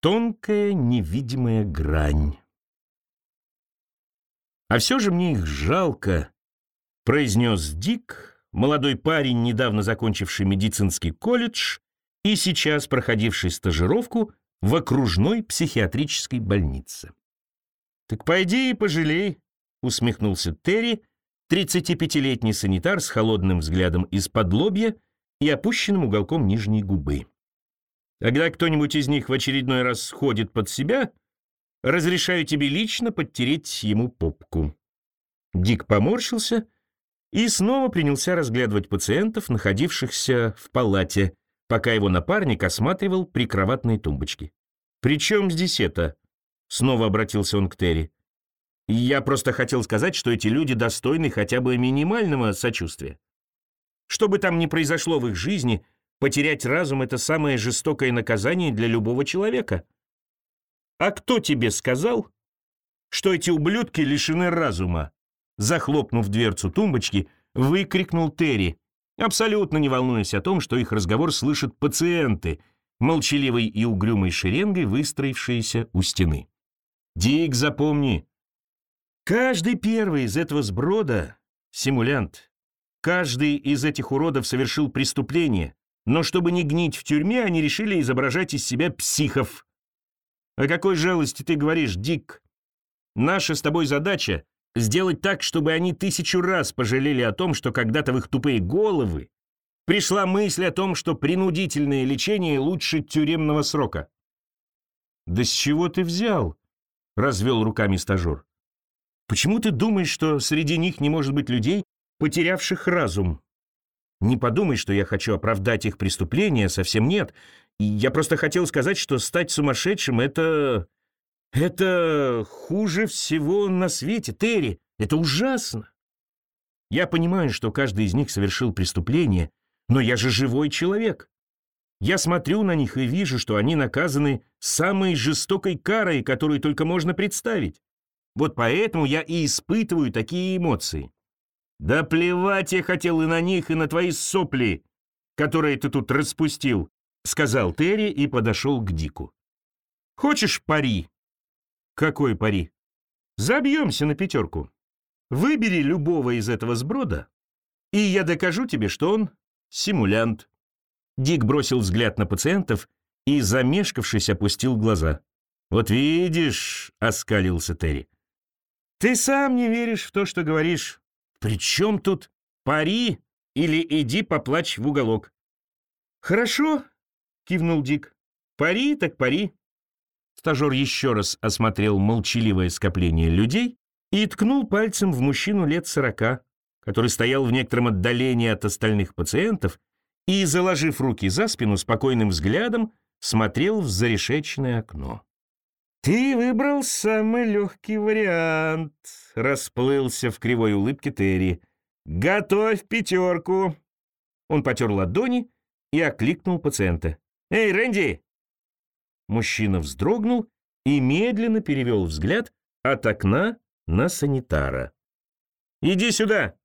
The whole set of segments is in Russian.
Тонкая невидимая грань. «А все же мне их жалко», — произнес Дик, молодой парень, недавно закончивший медицинский колледж и сейчас проходивший стажировку в окружной психиатрической больнице. «Так пойди и пожалей», — усмехнулся Терри, 35-летний санитар с холодным взглядом из-под лобья и опущенным уголком нижней губы. Когда кто-нибудь из них в очередной раз сходит под себя, разрешаю тебе лично подтереть ему попку». Дик поморщился и снова принялся разглядывать пациентов, находившихся в палате, пока его напарник осматривал прикроватные тумбочки. «При чем здесь это?» — снова обратился он к Терри. «Я просто хотел сказать, что эти люди достойны хотя бы минимального сочувствия. Что бы там ни произошло в их жизни — Потерять разум — это самое жестокое наказание для любого человека. А кто тебе сказал, что эти ублюдки лишены разума? Захлопнув дверцу тумбочки, выкрикнул Терри, абсолютно не волнуясь о том, что их разговор слышат пациенты, молчаливой и угрюмой шеренгой, выстроившиеся у стены. «Дик, запомни, каждый первый из этого сброда — симулянт. Каждый из этих уродов совершил преступление, но чтобы не гнить в тюрьме, они решили изображать из себя психов. О какой жалости ты говоришь, Дик? Наша с тобой задача — сделать так, чтобы они тысячу раз пожалели о том, что когда-то в их тупые головы пришла мысль о том, что принудительное лечение лучше тюремного срока. «Да с чего ты взял?» — развел руками стажер. «Почему ты думаешь, что среди них не может быть людей, потерявших разум?» Не подумай, что я хочу оправдать их преступления, совсем нет. Я просто хотел сказать, что стать сумасшедшим — это... Это хуже всего на свете, Терри. Это ужасно. Я понимаю, что каждый из них совершил преступление, но я же живой человек. Я смотрю на них и вижу, что они наказаны самой жестокой карой, которую только можно представить. Вот поэтому я и испытываю такие эмоции. «Да плевать я хотел и на них, и на твои сопли, которые ты тут распустил», — сказал Терри и подошел к Дику. «Хочешь пари?» «Какой пари?» «Забьемся на пятерку. Выбери любого из этого сброда, и я докажу тебе, что он симулянт». Дик бросил взгляд на пациентов и, замешкавшись, опустил глаза. «Вот видишь», — оскалился Терри, — «ты сам не веришь в то, что говоришь. «При чем тут пари или иди поплачь в уголок?» «Хорошо», — кивнул Дик. «Пари так пари». Стажер еще раз осмотрел молчаливое скопление людей и ткнул пальцем в мужчину лет сорока, который стоял в некотором отдалении от остальных пациентов и, заложив руки за спину, спокойным взглядом смотрел в зарешеченное окно. «Ты выбрал самый легкий вариант», — расплылся в кривой улыбке Терри. «Готовь пятерку!» Он потер ладони и окликнул пациента. «Эй, Рэнди!» Мужчина вздрогнул и медленно перевел взгляд от окна на санитара. «Иди сюда!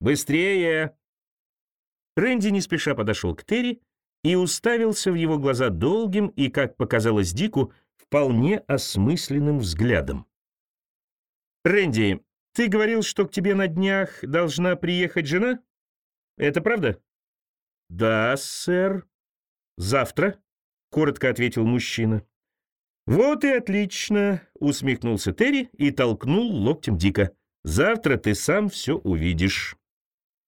Быстрее!» Рэнди не спеша подошел к Терри и уставился в его глаза долгим и, как показалось Дику, вполне осмысленным взглядом. «Рэнди, ты говорил, что к тебе на днях должна приехать жена? Это правда?» «Да, сэр. Завтра», — коротко ответил мужчина. «Вот и отлично», — усмехнулся Терри и толкнул локтем Дика. «Завтра ты сам все увидишь».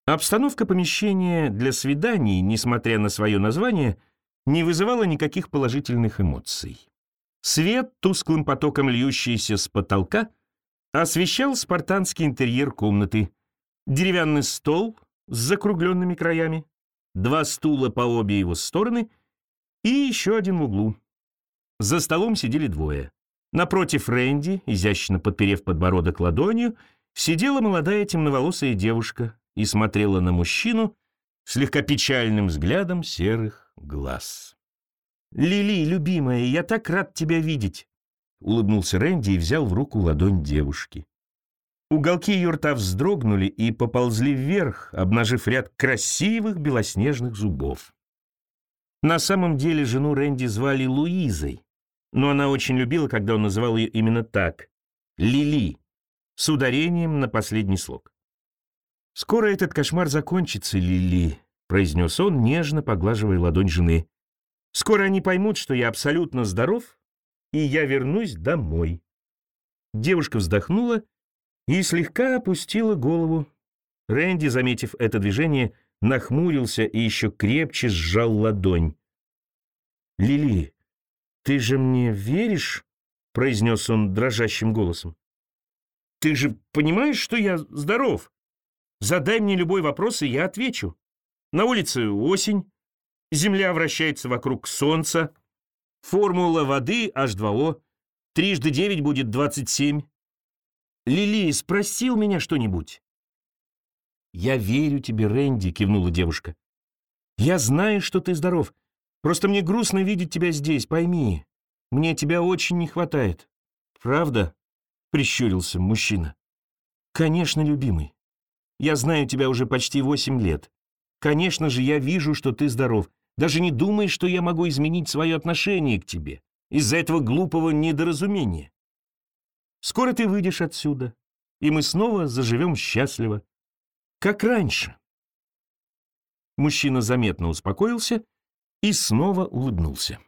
Обстановка помещения для свиданий, несмотря на свое название, не вызывала никаких положительных эмоций. Свет, тусклым потоком льющийся с потолка, освещал спартанский интерьер комнаты. Деревянный стол с закругленными краями, два стула по обе его стороны и еще один в углу. За столом сидели двое. Напротив Рэнди, изящно подперев подбородок ладонью, сидела молодая темноволосая девушка и смотрела на мужчину слегка печальным взглядом серых глаз. «Лили, любимая, я так рад тебя видеть!» Улыбнулся Рэнди и взял в руку ладонь девушки. Уголки ее рта вздрогнули и поползли вверх, обнажив ряд красивых белоснежных зубов. На самом деле жену Рэнди звали Луизой, но она очень любила, когда он называл ее именно так — Лили, с ударением на последний слог. «Скоро этот кошмар закончится, Лили», — произнес он, нежно поглаживая ладонь жены. «Скоро они поймут, что я абсолютно здоров, и я вернусь домой». Девушка вздохнула и слегка опустила голову. Рэнди, заметив это движение, нахмурился и еще крепче сжал ладонь. «Лили, ты же мне веришь?» — произнес он дрожащим голосом. «Ты же понимаешь, что я здоров? Задай мне любой вопрос, и я отвечу. На улице осень, Земля вращается вокруг Солнца, формула воды H2O, трижды девять будет двадцать семь. Лили, спросил меня что-нибудь?» «Я верю тебе, Рэнди», — кивнула девушка. «Я знаю, что ты здоров. Просто мне грустно видеть тебя здесь, пойми. Мне тебя очень не хватает». «Правда?» — прищурился мужчина. «Конечно, любимый. Я знаю тебя уже почти восемь лет. Конечно же, я вижу, что ты здоров. Даже не думай, что я могу изменить свое отношение к тебе из-за этого глупого недоразумения. Скоро ты выйдешь отсюда, и мы снова заживем счастливо как раньше. Мужчина заметно успокоился и снова улыбнулся.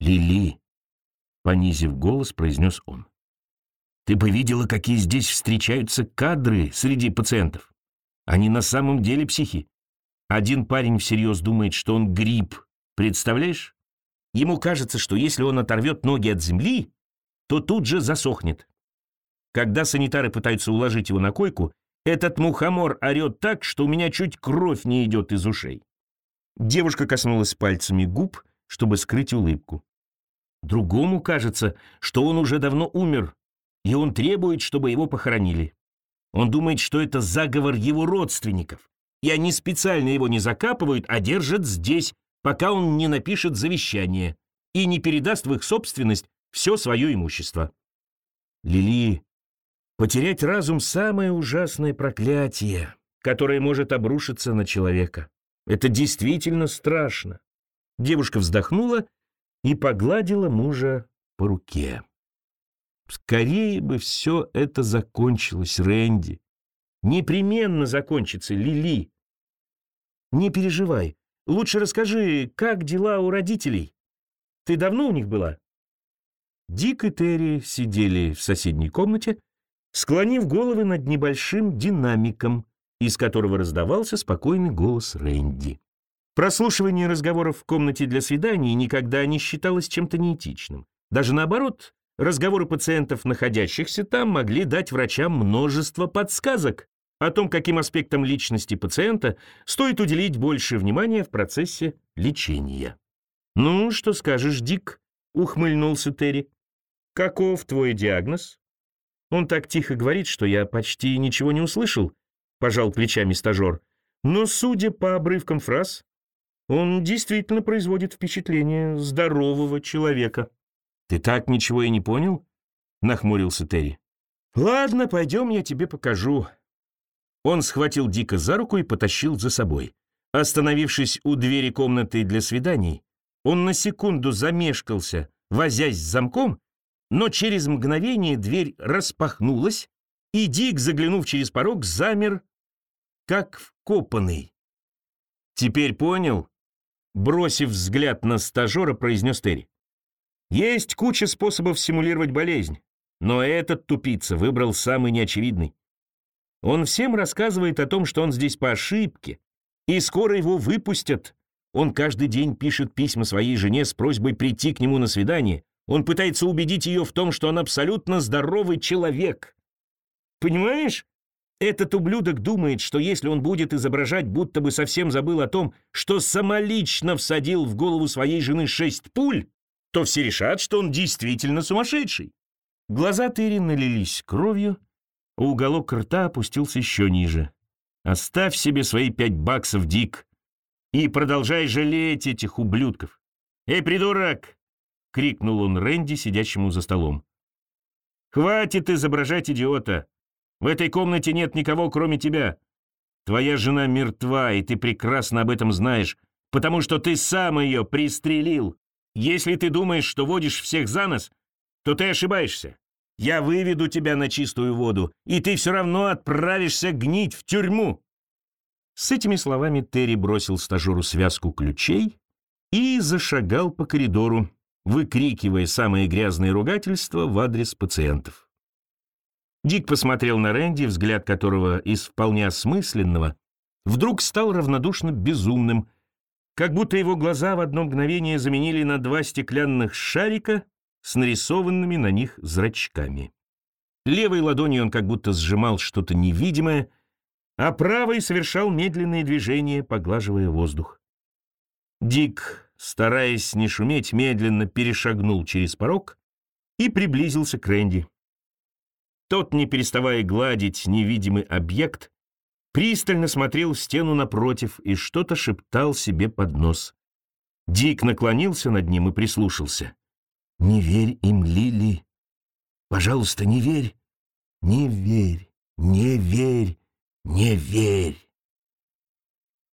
«Лили», — понизив голос, произнес он, — «ты бы видела, какие здесь встречаются кадры среди пациентов. Они на самом деле психи. Один парень всерьез думает, что он гриб. Представляешь? Ему кажется, что если он оторвет ноги от земли, то тут же засохнет. Когда санитары пытаются уложить его на койку, этот мухомор орет так, что у меня чуть кровь не идет из ушей. Девушка коснулась пальцами губ, чтобы скрыть улыбку. Другому кажется, что он уже давно умер, и он требует, чтобы его похоронили. Он думает, что это заговор его родственников, и они специально его не закапывают, а держат здесь, пока он не напишет завещание и не передаст в их собственность все свое имущество. Лили Потерять разум — самое ужасное проклятие, которое может обрушиться на человека. Это действительно страшно. Девушка вздохнула и погладила мужа по руке. Скорее бы все это закончилось, Рэнди. Непременно закончится, Лили. Не переживай. Лучше расскажи, как дела у родителей? Ты давно у них была? Дик и Терри сидели в соседней комнате, склонив головы над небольшим динамиком, из которого раздавался спокойный голос Рэнди. Прослушивание разговоров в комнате для свиданий никогда не считалось чем-то неэтичным. Даже наоборот, разговоры пациентов, находящихся там, могли дать врачам множество подсказок о том, каким аспектам личности пациента стоит уделить больше внимания в процессе лечения. «Ну, что скажешь, Дик?» — ухмыльнулся Терри. «Каков твой диагноз?» Он так тихо говорит, что я почти ничего не услышал, пожал плечами стажер. Но, судя по обрывкам фраз, он действительно производит впечатление здорового человека. Ты так ничего и не понял? Нахмурился Терри. Ладно, пойдем, я тебе покажу. Он схватил Дика за руку и потащил за собой. Остановившись у двери комнаты для свиданий, он на секунду замешкался, возясь с замком, но через мгновение дверь распахнулась, и Дик, заглянув через порог, замер, как вкопанный. «Теперь понял?» Бросив взгляд на стажера, произнес Терри. «Есть куча способов симулировать болезнь, но этот тупица выбрал самый неочевидный. Он всем рассказывает о том, что он здесь по ошибке, и скоро его выпустят. Он каждый день пишет письма своей жене с просьбой прийти к нему на свидание, он пытается убедить ее в том, что он абсолютно здоровый человек. Понимаешь? Этот ублюдок думает, что если он будет изображать, будто бы совсем забыл о том, что самолично всадил в голову своей жены шесть пуль, то все решат, что он действительно сумасшедший. Глаза Терри налились кровью, а уголок рта опустился еще ниже. «Оставь себе свои пять баксов, Дик, и продолжай жалеть этих ублюдков. Эй, придурок, — крикнул он Рэнди, сидящему за столом. «Хватит изображать идиота! В этой комнате нет никого, кроме тебя. Твоя жена мертва, и ты прекрасно об этом знаешь, потому что ты сам ее пристрелил. Если ты думаешь, что водишь всех за нос, то ты ошибаешься. Я выведу тебя на чистую воду, и ты все равно отправишься гнить в тюрьму». С этими словами Терри бросил стажеру связку ключей и зашагал по коридору, выкрикивая самые грязные ругательства в адрес пациентов. Дик посмотрел на Рэнди, взгляд которого из вполне осмысленного вдруг стал равнодушно безумным, как будто его глаза в одно мгновение заменили на два стеклянных шарика с нарисованными на них зрачками. Левой ладонью он как будто сжимал что-то невидимое, а правой совершал медленные движения, поглаживая воздух. Дик, стараясь не шуметь, медленно перешагнул через порог и приблизился к Рэнди. Тот, не переставая гладить невидимый объект, пристально смотрел в стену напротив и что-то шептал себе под нос. Дик наклонился над ним и прислушался. «Не верь им, Лили. Пожалуйста, не верь. Не верь, не верь, не верь».